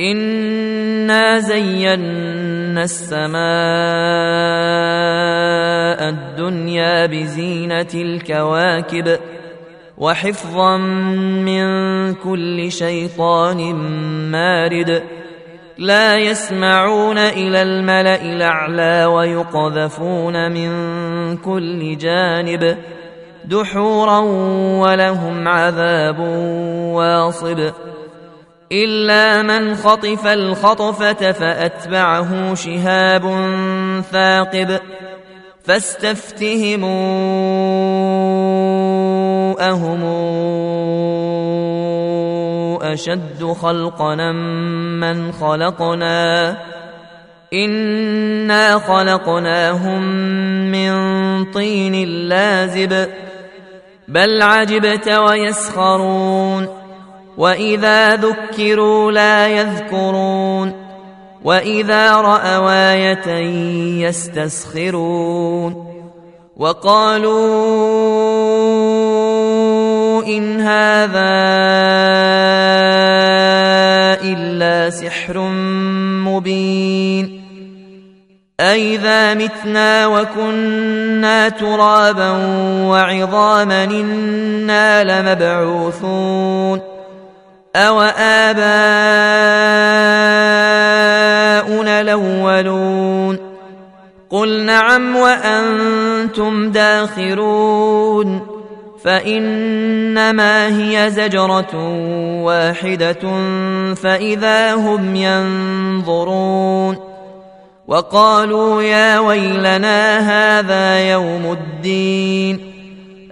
انا زينا السماء الدنيا بزينه الكواكب وحفظا من كل شيطان مارد لا يسمعون إلى الملا الاعلى ويقذفون من كل جانب دحورا ولهم عذاب واصب إلا من خطف الخطفة فأتبعه شهاب ثاقب فاستفتهموا اهم أشد خلقنا من خلقنا إنا خلقناهم من طين لازب بل عجبت ويسخرون واذا ذكروا لا يذكرون واذا راوا إيه يستسخرون وقالوا ان هذا الا سحر مبين أإذا متنا وكنا ترابا وعظاما إنا لمبعوثون أو آباؤنا الأولون قل نعم وأنتم داخرون فإنما هي زجرة واحدة فإذا هم ينظرون وقالوا يا ويلنا هذا يوم الدين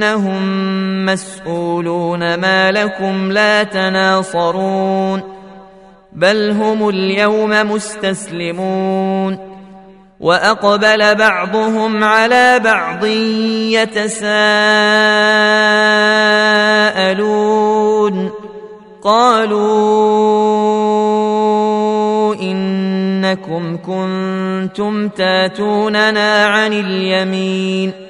إنهم مسؤولون ما لكم لا تناصرون بل هم اليوم مستسلمون وأقبل بعضهم على بعض يتساءلون قالوا إنكم كنتم تاتوننا عن اليمين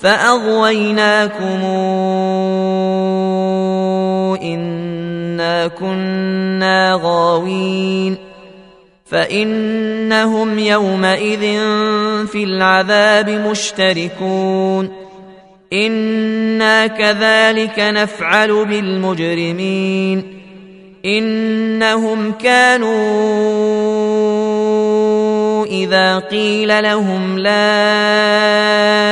فاغويناكم انا كنا غاوين فانهم يومئذ في العذاب مشتركون أنا كذلك نفعل بالمجرمين انهم كانوا اذا قيل لهم لا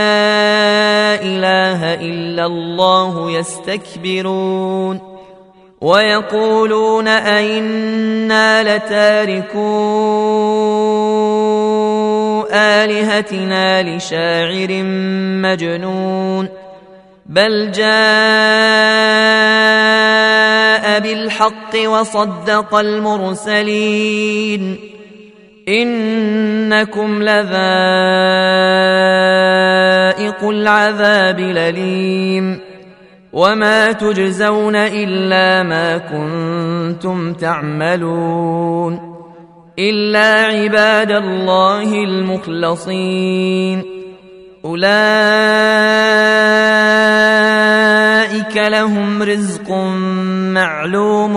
إله إلا الله يستكبرون ويقولون أئنا لتاركو آلهتنا لشاعر مجنون بل جاء بالحق وصدق المرسلين إنكم لذائق العذاب الأليم وما تجزون إلا ما كنتم تعملون إلا عباد الله المخلصين أولئك لهم رزق معلوم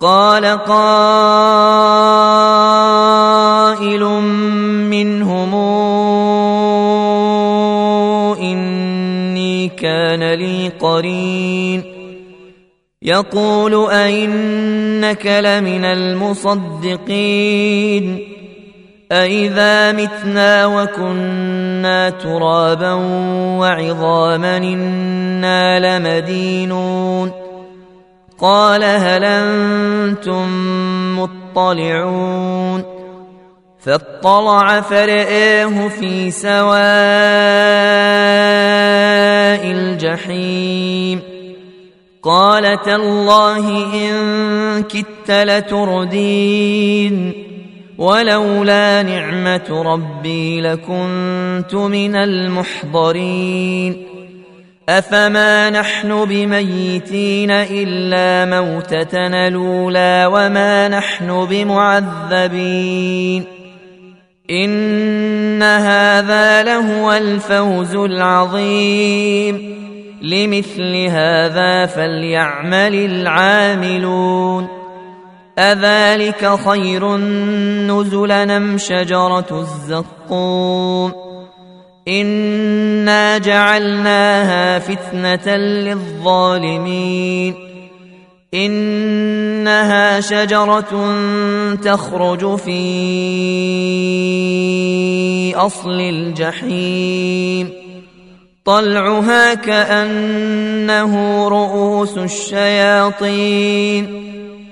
قال قائل منهم إني كان لي قرين. يقول أئنك لمن المصدقين. أئذا متنا وكنا ترابا وعظاما إنا لمدينون. قال هل أنتم مطلعون فاطلع فرآه في سواء الجحيم قال تالله إن كدت لتردين ولولا نعمة ربي لكنت من المحضرين أفما نحن بميتين إلا موتتنا الأولى وما نحن بمعذبين إن هذا لهو الفوز العظيم لمثل هذا فليعمل العاملون أذلك خير نزلا نم شجرة الزقوم إنا جعلناها فتنة للظالمين. إنها شجرة تخرج في أصل الجحيم. طلعها كأنه رؤوس الشياطين.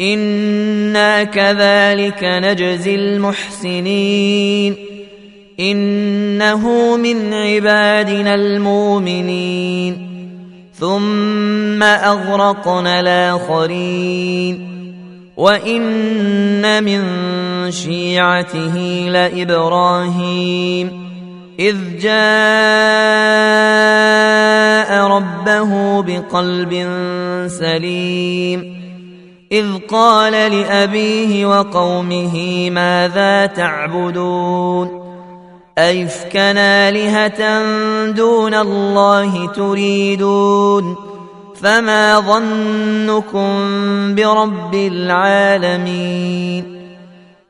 أنا كذلك نجزي المحسنين انه من عبادنا المؤمنين ثم اغرقنا الاخرين وان من شيعته لابراهيم إذ جاء ربه بقلب سليم إذ قال لأبيه وقومه ماذا تعبدون؟ أيفكنا آلهة دون الله تريدون؟ فما ظنكم برب العالمين؟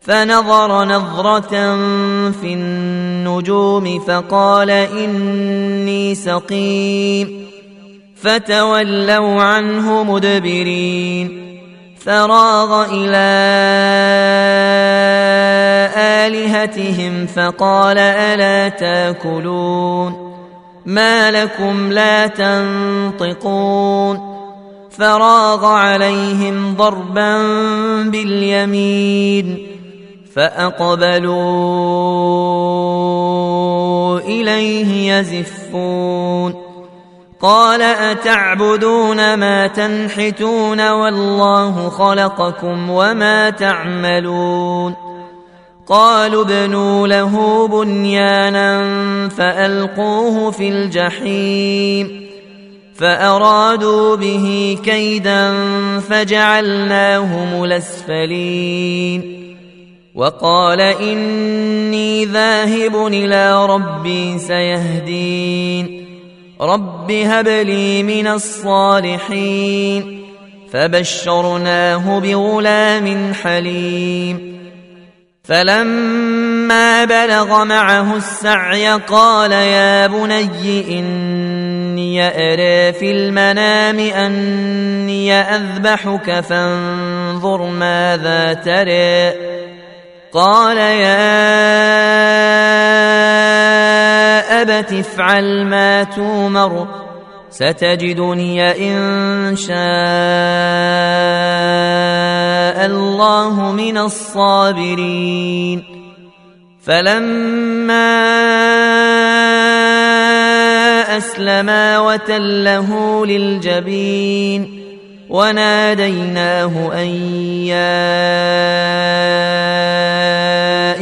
فنظر نظرة في النجوم فقال إني سقيم. فتولوا عنه مدبرين. فراغ إلى آلهتهم فقال ألا تأكلون؟ ما لكم لا تنطقون؟ فراغ عليهم ضربا باليمين فأقبلوا إليه يزفون. قال أتعبدون ما تنحتون والله خلقكم وما تعملون قالوا ابنوا له بنيانا فألقوه في الجحيم فأرادوا به كيدا فجعلناهم الأسفلين وقال إني ذاهب إلى ربي سيهدين رب هب لي من الصالحين فبشرناه بغلام حليم فلما بلغ معه السعي قال يا بني إني أرى في المنام أني أذبحك فانظر ماذا ترى قال يا أبت افعل ما تومر ستجدني إن شاء الله من الصابرين. فلما أسلما وتله للجبين وناديناه أن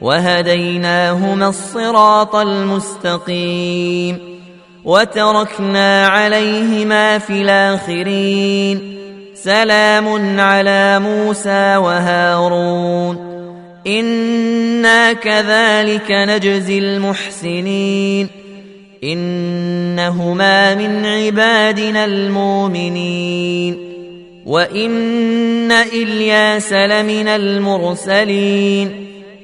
وهديناهما الصراط المستقيم وتركنا عليهما في الآخرين. سلام على موسى وهارون. إنا كذلك نجزي المحسنين. إنهما من عبادنا المؤمنين. وإن إلياس لمن المرسلين.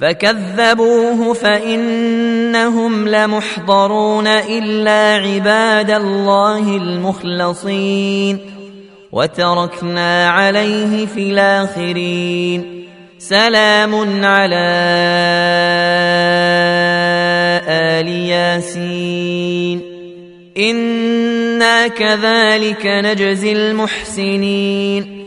فكذبوه فإنهم لمحضرون إلا عباد الله المخلصين وتركنا عليه في الآخرين سلام على آل ياسين إنا كذلك نجزي المحسنين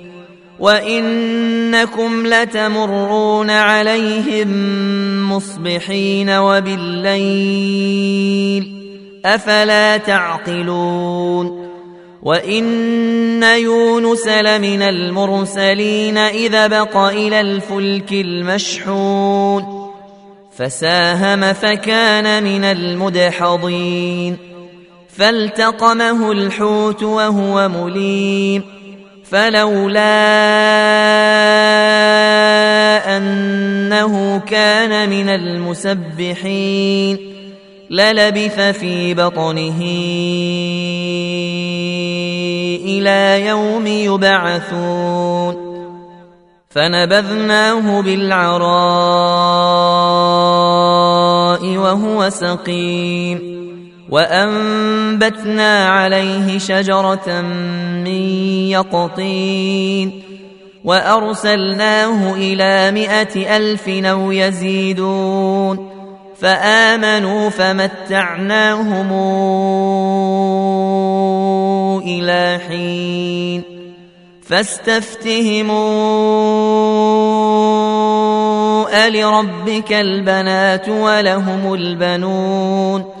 وانكم لتمرون عليهم مصبحين وبالليل افلا تعقلون وان يونس لمن المرسلين اذا بق إلى الفلك المشحون فساهم فكان من المدحضين فالتقمه الحوت وهو مليم فلولا أنه كان من المسبحين للبث في بطنه إلى يوم يبعثون فنبذناه بالعراء وهو سقيم وأنبتنا عليه شجرة من يقطين وأرسلناه إلى مائه ألف أو يزيدون فآمنوا فمتعناهم إلى حين فاستفتهموا ألربك البنات ولهم البنون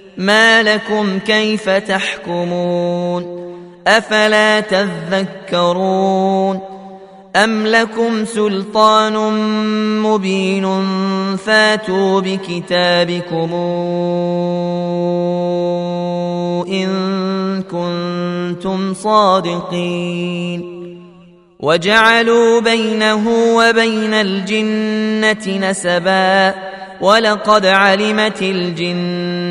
ما لكم كيف تحكمون أفلا تذكرون أم لكم سلطان مبين فاتوا بكتابكم إن كنتم صادقين وجعلوا بينه وبين الجنة نسبا ولقد علمت الجنة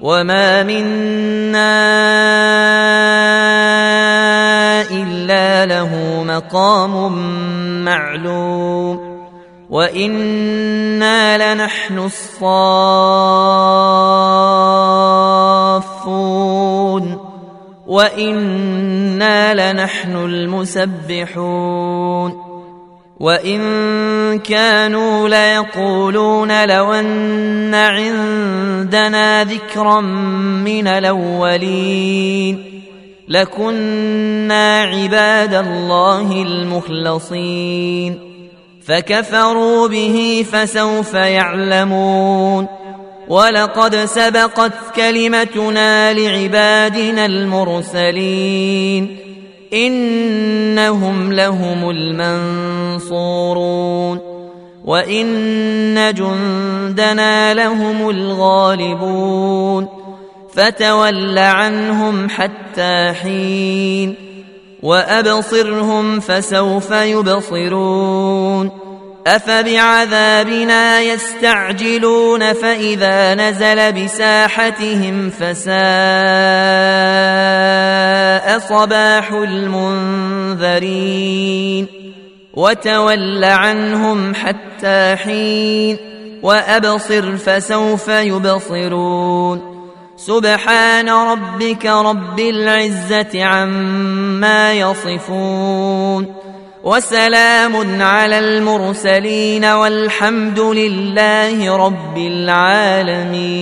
وما منا الا له مقام معلوم وأنا لنحن الصافون وأنا لنحن المسبحون وان كانوا ليقولون لو ان عندنا ذكرا من الاولين لكنا عباد الله المخلصين فكفروا به فسوف يعلمون ولقد سبقت كلمتنا لعبادنا المرسلين إنهم لهم المنصورون وإن جندنا لهم الغالبون فتول عنهم حتى حين وأبصرهم فسوف يبصرون أفبعذابنا يستعجلون فإذا نزل بساحتهم فساء صباح المنذرين وتول عنهم حتى حين وأبصر فسوف يبصرون سبحان ربك رب العزة عما يصفون وسلام على المرسلين والحمد لله رب العالمين